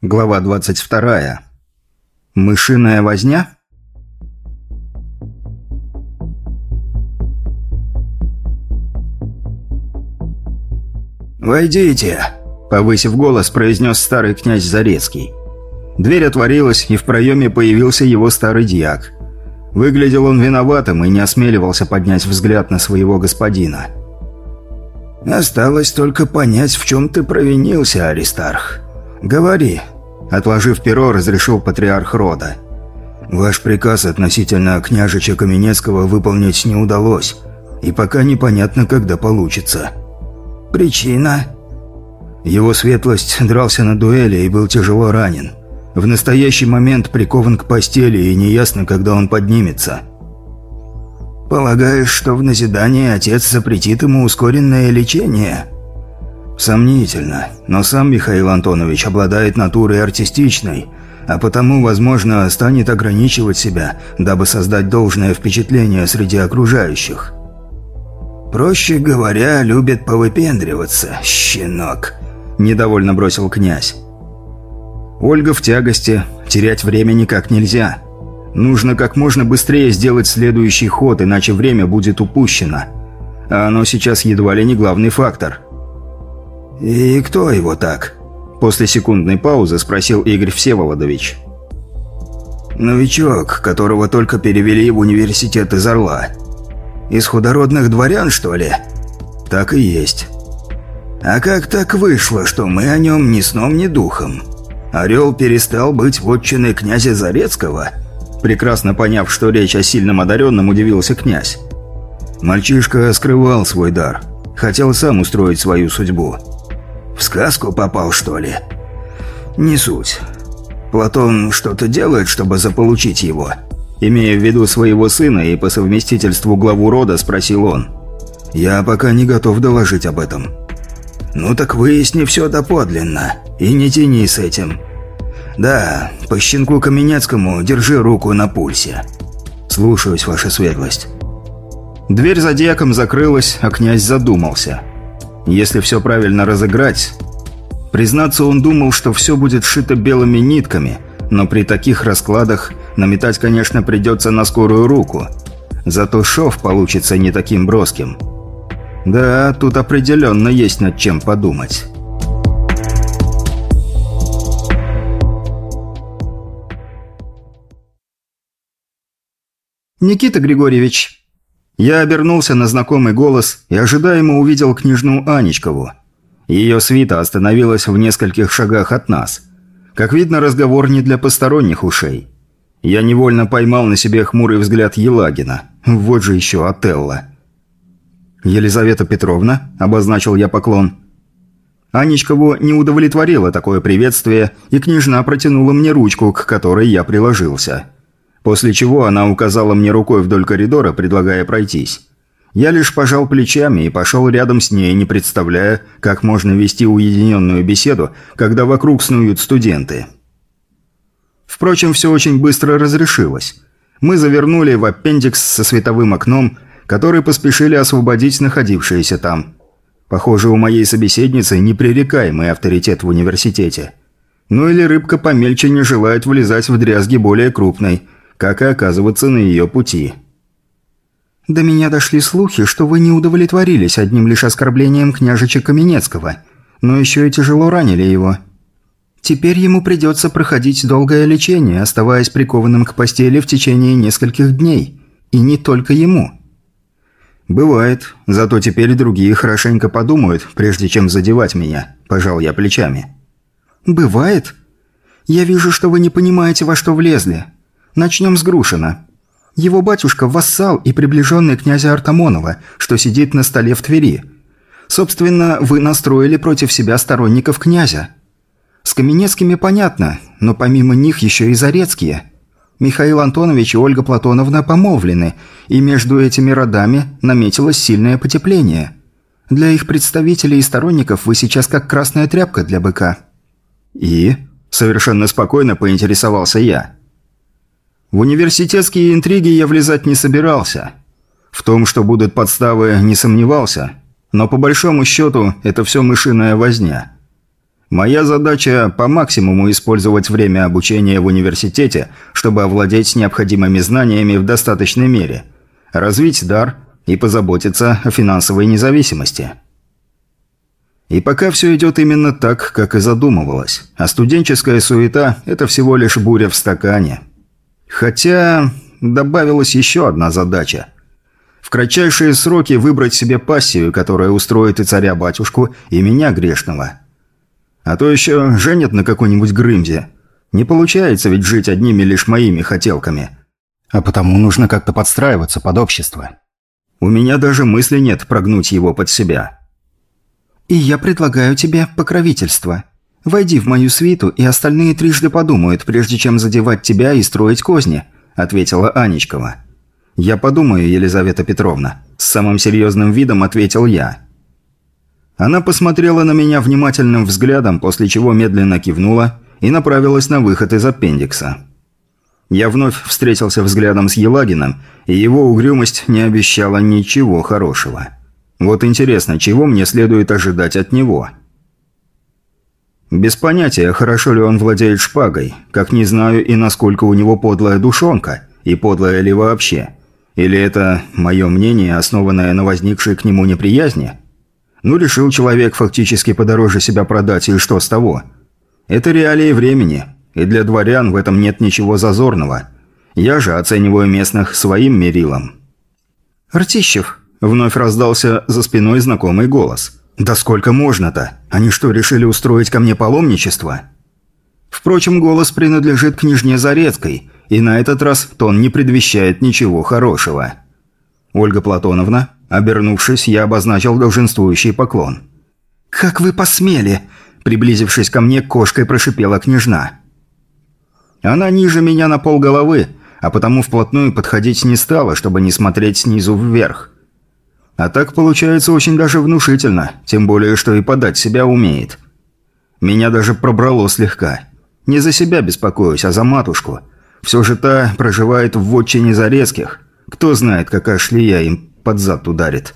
Глава 22. Мышиная возня? «Войдите!» – повысив голос, произнес старый князь Зарецкий. Дверь отворилась, и в проеме появился его старый дьяк. Выглядел он виноватым и не осмеливался поднять взгляд на своего господина. «Осталось только понять, в чем ты провинился, Аристарх. Говори», – отложив перо, разрешил патриарх рода. «Ваш приказ относительно княжича Каменецкого выполнить не удалось, и пока непонятно, когда получится». «Причина?» Его светлость дрался на дуэли и был тяжело ранен. В настоящий момент прикован к постели и неясно, когда он поднимется. «Полагаешь, что в назидание отец запретит ему ускоренное лечение?» «Сомнительно, но сам Михаил Антонович обладает натурой артистичной, а потому, возможно, станет ограничивать себя, дабы создать должное впечатление среди окружающих». «Проще говоря, любит повыпендриваться, щенок», – недовольно бросил князь. Ольга в тягости, терять время никак нельзя. Нужно как можно быстрее сделать следующий ход, иначе время будет упущено. А оно сейчас едва ли не главный фактор. «И кто его так?» После секундной паузы спросил Игорь Всеволодович. «Новичок, которого только перевели в университет из Орла. Из худородных дворян, что ли?» «Так и есть». «А как так вышло, что мы о нем ни сном, ни духом? Орел перестал быть вотчиной князя Зарецкого?» Прекрасно поняв, что речь о сильном одаренном, удивился князь. Мальчишка скрывал свой дар. Хотел сам устроить свою судьбу. В сказку попал, что ли? Не суть. Платон что-то делает, чтобы заполучить его. Имея в виду своего сына и по совместительству главу рода, спросил он. «Я пока не готов доложить об этом». «Ну так выясни все доподлинно. И не тяни с этим. Да, по щенку Каменецкому держи руку на пульсе». «Слушаюсь, ваша светлость». Дверь за дьяком закрылась, а князь задумался. Если все правильно разыграть... Признаться, он думал, что все будет шито белыми нитками, но при таких раскладах наметать, конечно, придется на скорую руку. Зато шов получится не таким броским. Да, тут определенно есть над чем подумать. «Никита Григорьевич!» Я обернулся на знакомый голос и ожидаемо увидел княжну Анечкову. Ее свита остановилась в нескольких шагах от нас. Как видно, разговор не для посторонних ушей. Я невольно поймал на себе хмурый взгляд Елагина. Вот же еще Отелло. «Елизавета Петровна», – обозначил я поклон. Анечкову не удовлетворило такое приветствие, и княжна протянула мне ручку, к которой я приложился. После чего она указала мне рукой вдоль коридора, предлагая пройтись. Я лишь пожал плечами и пошел рядом с ней, не представляя, как можно вести уединенную беседу, когда вокруг снуют студенты. Впрочем, все очень быстро разрешилось. Мы завернули в аппендикс со световым окном, который поспешили освободить находившиеся там. Похоже, у моей собеседницы непререкаемый авторитет в университете. Ну или рыбка помельче не желает влезать в дрязги более крупной – как и оказываться на ее пути. «До меня дошли слухи, что вы не удовлетворились одним лишь оскорблением княжича Каменецкого, но еще и тяжело ранили его. Теперь ему придется проходить долгое лечение, оставаясь прикованным к постели в течение нескольких дней. И не только ему». «Бывает. Зато теперь другие хорошенько подумают, прежде чем задевать меня», – пожал я плечами. «Бывает? Я вижу, что вы не понимаете, во что влезли. Начнем с Грушина. Его батюшка – вассал и приближенный князя Артамонова, что сидит на столе в Твери. Собственно, вы настроили против себя сторонников князя. С Каменецкими понятно, но помимо них еще и Зарецкие. Михаил Антонович и Ольга Платоновна помолвлены, и между этими родами наметилось сильное потепление. Для их представителей и сторонников вы сейчас как красная тряпка для быка. И? Совершенно спокойно поинтересовался я. В университетские интриги я влезать не собирался. В том, что будут подставы, не сомневался. Но по большому счету, это все мышиная возня. Моя задача – по максимуму использовать время обучения в университете, чтобы овладеть необходимыми знаниями в достаточной мере, развить дар и позаботиться о финансовой независимости. И пока все идет именно так, как и задумывалось. А студенческая суета – это всего лишь буря в стакане. Хотя добавилась еще одна задача. В кратчайшие сроки выбрать себе пассию, которая устроит и царя-батюшку, и меня грешного. А то еще женят на какой-нибудь Грымзе. Не получается ведь жить одними лишь моими хотелками. А потому нужно как-то подстраиваться под общество. У меня даже мысли нет прогнуть его под себя. «И я предлагаю тебе покровительство. Войди в мою свиту, и остальные трижды подумают, прежде чем задевать тебя и строить козни», – ответила Анечкова. «Я подумаю, Елизавета Петровна», – с самым серьезным видом ответил я. Она посмотрела на меня внимательным взглядом, после чего медленно кивнула и направилась на выход из аппендикса. Я вновь встретился взглядом с Елагином, и его угрюмость не обещала ничего хорошего. Вот интересно, чего мне следует ожидать от него? Без понятия, хорошо ли он владеет шпагой, как не знаю и насколько у него подлая душонка, и подлая ли вообще. Или это мое мнение, основанное на возникшей к нему неприязни? Ну, решил человек фактически подороже себя продать, и что с того? Это реалии времени, и для дворян в этом нет ничего зазорного. Я же оцениваю местных своим мерилом. «Ртищев», Вновь раздался за спиной знакомый голос. «Да сколько можно-то? Они что, решили устроить ко мне паломничество?» Впрочем, голос принадлежит княжне Зарецкой, и на этот раз тон не предвещает ничего хорошего. «Ольга Платоновна», обернувшись, я обозначил долженствующий поклон. «Как вы посмели?» Приблизившись ко мне, кошкой прошипела княжна. Она ниже меня на полголовы, а потому вплотную подходить не стала, чтобы не смотреть снизу вверх. А так получается очень даже внушительно, тем более, что и подать себя умеет. Меня даже пробрало слегка. Не за себя беспокоюсь, а за матушку. Все же та проживает в вотчине Зарецких. Кто знает, какая шлея им под зад ударит.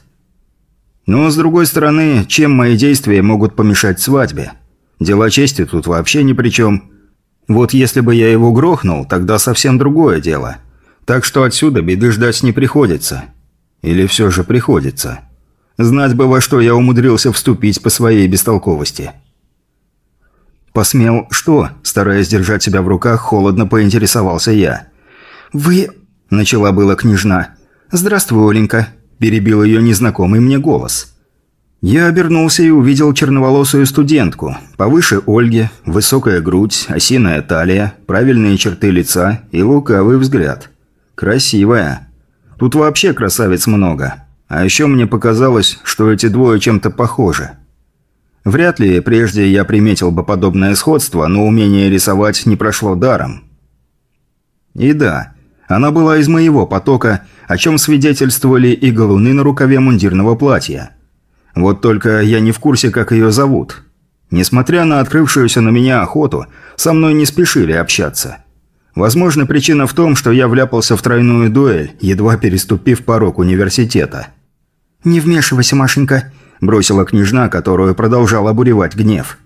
Но, с другой стороны, чем мои действия могут помешать свадьбе? Дела чести тут вообще ни при чем. Вот если бы я его грохнул, тогда совсем другое дело. Так что отсюда беды ждать не приходится. Или все же приходится? Знать бы, во что я умудрился вступить по своей бестолковости. «Посмел что?» – стараясь держать себя в руках, холодно поинтересовался я. «Вы...» – начала была княжна. «Здравствуй, Оленька», – перебил ее незнакомый мне голос. Я обернулся и увидел черноволосую студентку. Повыше Ольги, высокая грудь, осиная талия, правильные черты лица и лукавый взгляд. Красивая. Тут вообще красавиц много. А еще мне показалось, что эти двое чем-то похожи. Вряд ли прежде я приметил бы подобное сходство, но умение рисовать не прошло даром. И да, она была из моего потока, о чем свидетельствовали и галуны на рукаве мундирного платья. Вот только я не в курсе, как ее зовут. Несмотря на открывшуюся на меня охоту, со мной не спешили общаться. Возможно, причина в том, что я вляпался в тройную дуэль, едва переступив порог университета. «Не вмешивайся, Машенька», – бросила княжна, которую продолжал обуревать гнев.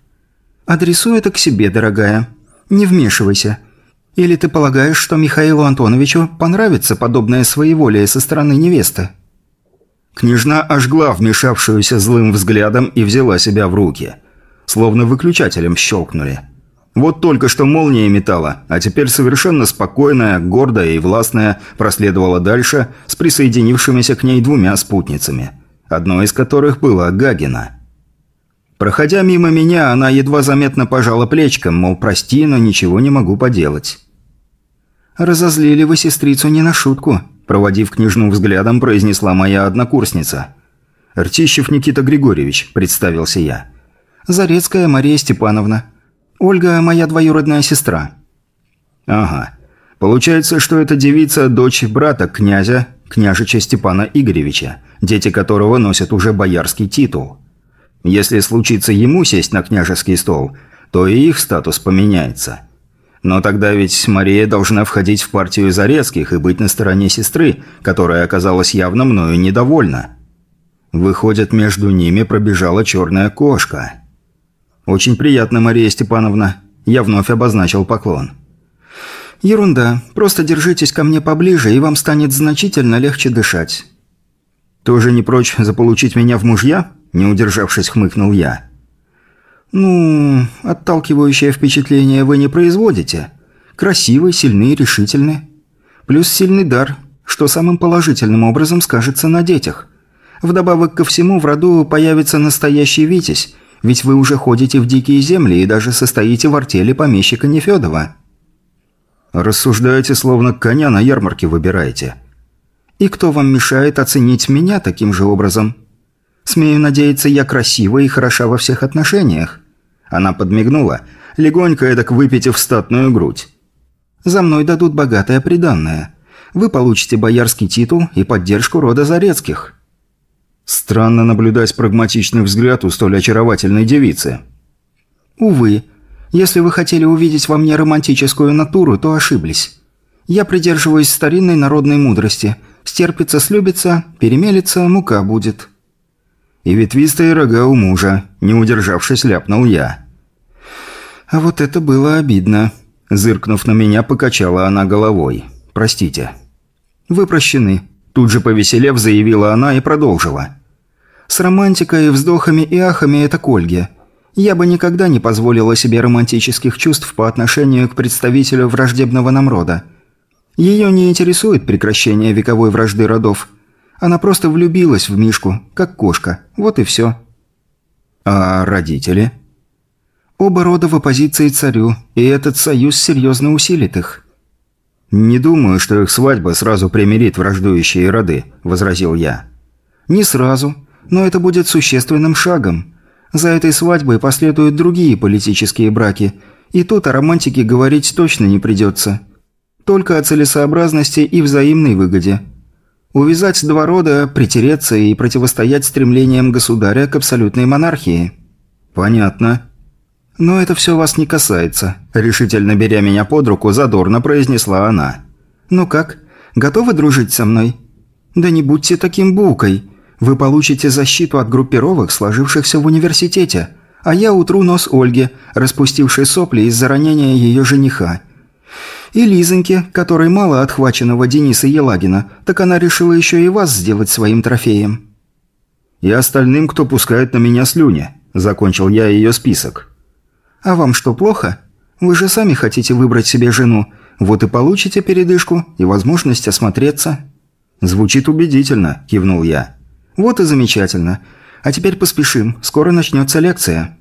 «Адресуй это к себе, дорогая. Не вмешивайся. Или ты полагаешь, что Михаилу Антоновичу понравится подобное своеволие со стороны невесты?» Княжна ожгла вмешавшуюся злым взглядом и взяла себя в руки. Словно выключателем щелкнули. Вот только что молния метала, а теперь совершенно спокойная, гордая и властная проследовала дальше с присоединившимися к ней двумя спутницами, одной из которых была Гагина. Проходя мимо меня, она едва заметно пожала плечком, мол, прости, но ничего не могу поделать. «Разозлили вы сестрицу не на шутку», – проводив княжну взглядом, произнесла моя однокурсница. «Ртищев Никита Григорьевич», – представился я. «Зарецкая Мария Степановна», Ольга – моя двоюродная сестра». «Ага. Получается, что эта девица – дочь брата князя, княжича Степана Игоревича, дети которого носят уже боярский титул. Если случится ему сесть на княжеский стол, то и их статус поменяется. Но тогда ведь Мария должна входить в партию Зарецких и быть на стороне сестры, которая оказалась явно мною недовольна. Выходит, между ними пробежала черная кошка». «Очень приятно, Мария Степановна». Я вновь обозначил поклон. «Ерунда. Просто держитесь ко мне поближе, и вам станет значительно легче дышать». «Тоже не прочь заполучить меня в мужья?» – не удержавшись, хмыкнул я. «Ну, отталкивающее впечатление вы не производите. Красивый, сильный, решительный. Плюс сильный дар, что самым положительным образом скажется на детях. Вдобавок ко всему в роду появится настоящий Витязь, ведь вы уже ходите в дикие земли и даже состоите в артели помещика Нефедова». «Рассуждаете, словно коня на ярмарке выбираете». И кто вам мешает оценить меня таким же образом? Смею надеяться, я красива и хороша во всех отношениях». Она подмигнула, легонько эдак выпитив статную грудь. «За мной дадут богатое приданное. Вы получите боярский титул и поддержку рода Зарецких». Странно наблюдать прагматичный взгляд у столь очаровательной девицы. «Увы, если вы хотели увидеть во мне романтическую натуру, то ошиблись. Я придерживаюсь старинной народной мудрости – Стерпится, слюбится, перемелится, мука будет». «И ветвистые рога у мужа», – не удержавшись, ляпнул я. «А вот это было обидно». Зыркнув на меня, покачала она головой. «Простите». «Вы прощены», – тут же повеселев, заявила она и продолжила. «С романтикой, вздохами и ахами это к Ольге. Я бы никогда не позволила себе романтических чувств по отношению к представителю враждебного нам рода. Ее не интересует прекращение вековой вражды родов. Она просто влюбилась в Мишку, как кошка. Вот и все. А родители? Оба рода в оппозиции царю, и этот союз серьезно усилит их. «Не думаю, что их свадьба сразу примирит враждующие роды», – возразил я. «Не сразу, но это будет существенным шагом. За этой свадьбой последуют другие политические браки, и тут о романтике говорить точно не придется. Только о целесообразности и взаимной выгоде. Увязать два рода, притереться и противостоять стремлениям государя к абсолютной монархии. Понятно. Но это все вас не касается, решительно беря меня под руку, задорно произнесла она. Ну как, готовы дружить со мной? Да не будьте таким букой. Вы получите защиту от группировок, сложившихся в университете, а я утру нос Ольге, распустившей сопли из-за ранения ее жениха. И Лизоньке, которой мало отхваченного Дениса Елагина, так она решила еще и вас сделать своим трофеем. «И остальным, кто пускает на меня слюни», – закончил я ее список. «А вам что, плохо? Вы же сами хотите выбрать себе жену. Вот и получите передышку и возможность осмотреться». «Звучит убедительно», – кивнул я. «Вот и замечательно. А теперь поспешим, скоро начнется лекция».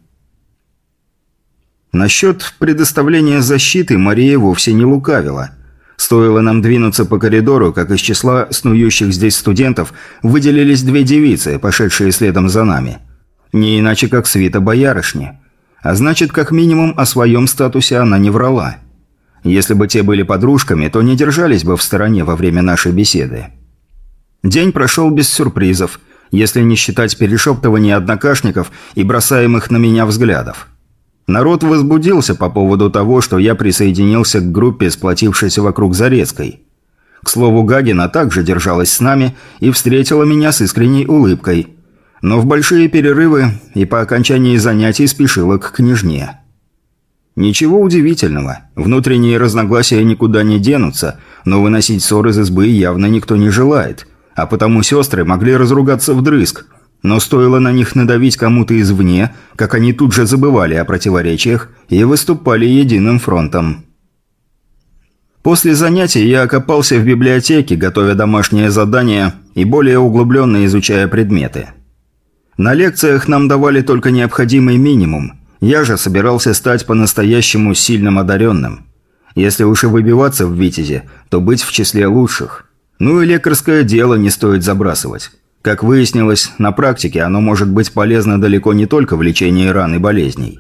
Насчет предоставления защиты Мария вовсе не лукавила. Стоило нам двинуться по коридору, как из числа снующих здесь студентов выделились две девицы, пошедшие следом за нами. Не иначе, как свита боярышни. А значит, как минимум, о своем статусе она не врала. Если бы те были подружками, то не держались бы в стороне во время нашей беседы. День прошел без сюрпризов, если не считать перешептываний однокашников и бросаемых на меня взглядов. Народ возбудился по поводу того, что я присоединился к группе, сплотившейся вокруг Зарецкой. К слову, Гагина также держалась с нами и встретила меня с искренней улыбкой. Но в большие перерывы и по окончании занятий спешила к княжне. Ничего удивительного, внутренние разногласия никуда не денутся, но выносить ссор из избы явно никто не желает, а потому сестры могли разругаться вдрызг, но стоило на них надавить кому-то извне, как они тут же забывали о противоречиях и выступали единым фронтом. После занятий я окопался в библиотеке, готовя домашнее задание и более углубленно изучая предметы. На лекциях нам давали только необходимый минимум. Я же собирался стать по-настоящему сильным одаренным. Если уж и выбиваться в Витязе, то быть в числе лучших. Ну и лекарское дело не стоит забрасывать. Как выяснилось, на практике оно может быть полезно далеко не только в лечении ран и болезней.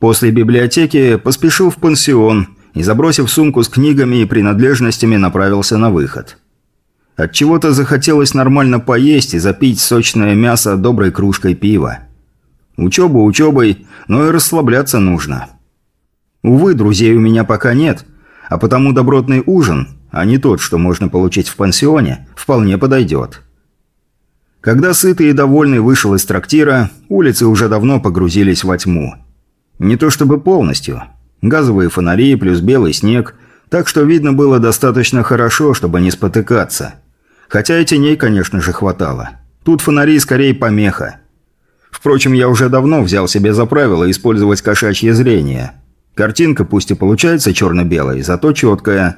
После библиотеки поспешил в пансион и, забросив сумку с книгами и принадлежностями, направился на выход. От чего то захотелось нормально поесть и запить сочное мясо доброй кружкой пива. Учеба учебой, но и расслабляться нужно. Увы, друзей у меня пока нет, а потому добротный ужин, а не тот, что можно получить в пансионе, вполне подойдет. Когда сытый и довольный вышел из трактира, улицы уже давно погрузились во тьму. Не то чтобы полностью. Газовые фонари плюс белый снег, так что видно было достаточно хорошо, чтобы не спотыкаться. Хотя и теней, конечно же, хватало. Тут фонари скорее помеха. Впрочем, я уже давно взял себе за правило использовать кошачье зрение. Картинка пусть и получается черно-белой, зато четкая.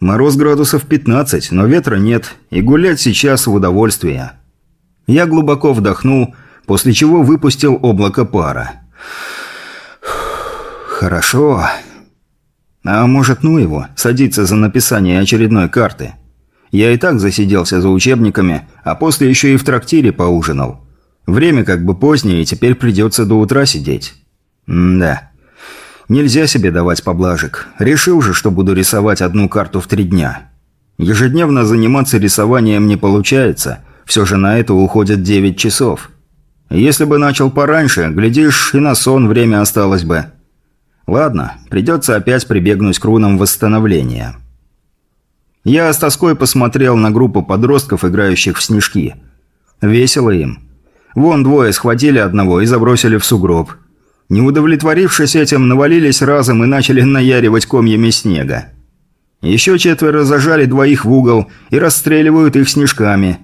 Мороз градусов 15, но ветра нет, и гулять сейчас в удовольствие. Я глубоко вдохнул, после чего выпустил облако пара. Хорошо. А может, ну его, садиться за написание очередной карты. Я и так засиделся за учебниками, а после еще и в трактире поужинал. Время как бы позднее, и теперь придется до утра сидеть. Да. Нельзя себе давать поблажек. Решил же, что буду рисовать одну карту в три дня. Ежедневно заниматься рисованием не получается. Все же на это уходят 9 часов. Если бы начал пораньше, глядишь, и на сон время осталось бы. Ладно, придется опять прибегнуть к рунам восстановления. Я с тоской посмотрел на группу подростков, играющих в снежки. Весело им. Вон двое схватили одного и забросили в сугроб. Не удовлетворившись этим, навалились разом и начали наяривать комьями снега. Еще четверо зажали двоих в угол и расстреливают их снежками.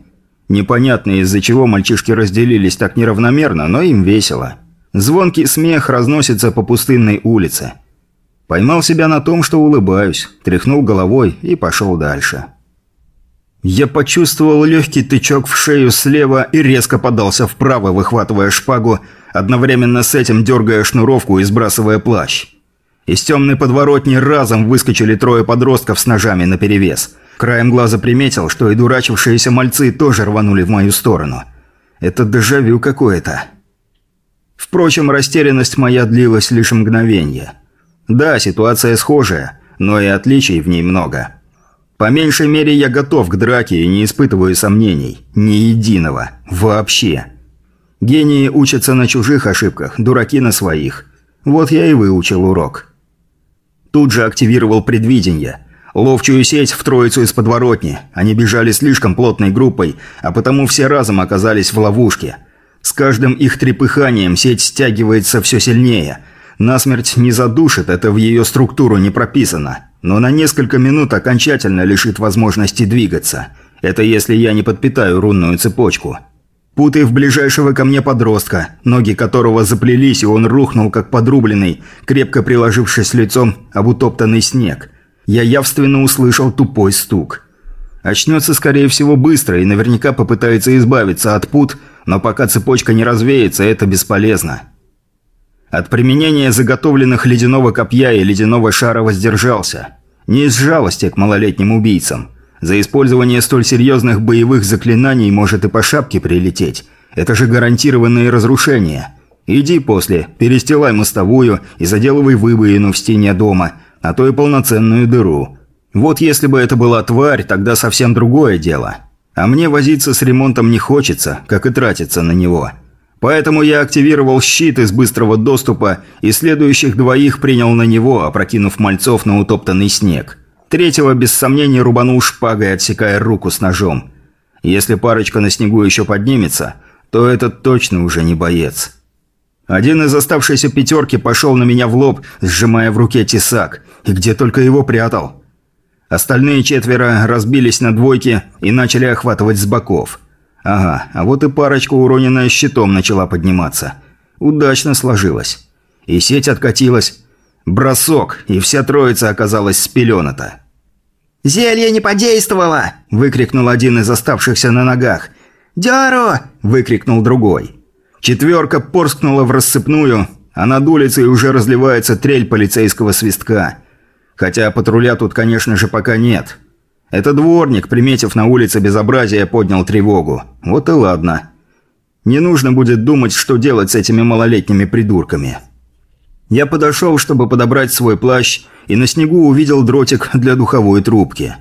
Непонятно, из-за чего мальчишки разделились так неравномерно, но им весело. Звонкий смех разносится по пустынной улице. Поймал себя на том, что улыбаюсь, тряхнул головой и пошел дальше. Я почувствовал легкий тычок в шею слева и резко подался вправо, выхватывая шпагу, одновременно с этим дергая шнуровку и сбрасывая плащ. Из темной подворотни разом выскочили трое подростков с ножами наперевес. Краем глаза приметил, что и дурачившиеся мальцы тоже рванули в мою сторону. Это дежавю какое-то. Впрочем, растерянность моя длилась лишь мгновение. Да, ситуация схожая, но и отличий в ней много. По меньшей мере, я готов к драке и не испытываю сомнений. Ни единого. Вообще. Гении учатся на чужих ошибках, дураки на своих. Вот я и выучил урок. Тут же активировал предвидение. Ловчую сеть в троицу из подворотни. Они бежали слишком плотной группой, а потому все разом оказались в ловушке. С каждым их трепыханием сеть стягивается все сильнее. Насмерть не задушит, это в ее структуру не прописано но на несколько минут окончательно лишит возможности двигаться. Это если я не подпитаю рунную цепочку. Путай в ближайшего ко мне подростка, ноги которого заплелись, и он рухнул, как подрубленный, крепко приложившись лицом об утоптанный снег. Я явственно услышал тупой стук. Очнется, скорее всего, быстро и наверняка попытается избавиться от пут, но пока цепочка не развеется, это бесполезно. От применения заготовленных ледяного копья и ледяного шара воздержался. Не из жалости к малолетним убийцам. За использование столь серьезных боевых заклинаний может и по шапке прилететь. Это же гарантированные разрушения. Иди после, перестилай мостовую и заделывай выбоину в стене дома, а то и полноценную дыру. Вот если бы это была тварь, тогда совсем другое дело. А мне возиться с ремонтом не хочется, как и тратиться на него. Поэтому я активировал щит из быстрого доступа и следующих двоих принял на него, опрокинув мальцов на утоптанный снег. Третьего без сомнения рубанул шпагой, отсекая руку с ножом. Если парочка на снегу еще поднимется, то этот точно уже не боец. Один из оставшейся пятерки пошел на меня в лоб, сжимая в руке тесак, и где только его прятал. Остальные четверо разбились на двойки и начали охватывать с боков – Ага, а вот и парочка, уроненная щитом, начала подниматься. Удачно сложилось. И сеть откатилась. Бросок, и вся троица оказалась спелената. «Зелье не подействовало!» – выкрикнул один из оставшихся на ногах. «Дяру!» – выкрикнул другой. Четверка порскнула в рассыпную, а над улицей уже разливается трель полицейского свистка. Хотя патруля тут, конечно же, пока нет. Это дворник, приметив на улице безобразие, поднял тревогу. Вот и ладно. Не нужно будет думать, что делать с этими малолетними придурками. Я подошел, чтобы подобрать свой плащ, и на снегу увидел дротик для духовой трубки.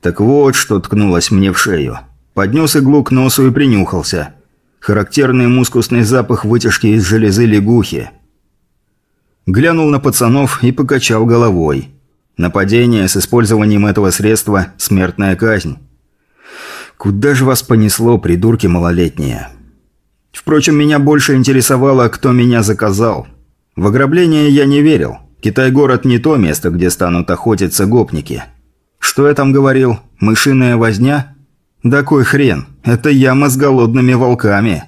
Так вот, что ткнулось мне в шею. Поднес иглу к носу и принюхался. Характерный мускусный запах вытяжки из железы лягухи. Глянул на пацанов и покачал головой. Нападение с использованием этого средства – смертная казнь. Куда же вас понесло, придурки малолетние? Впрочем, меня больше интересовало, кто меня заказал. В ограбление я не верил. Китай-город не то место, где станут охотиться гопники. Что я там говорил? Мышиная возня? Да кой хрен, это яма с голодными волками.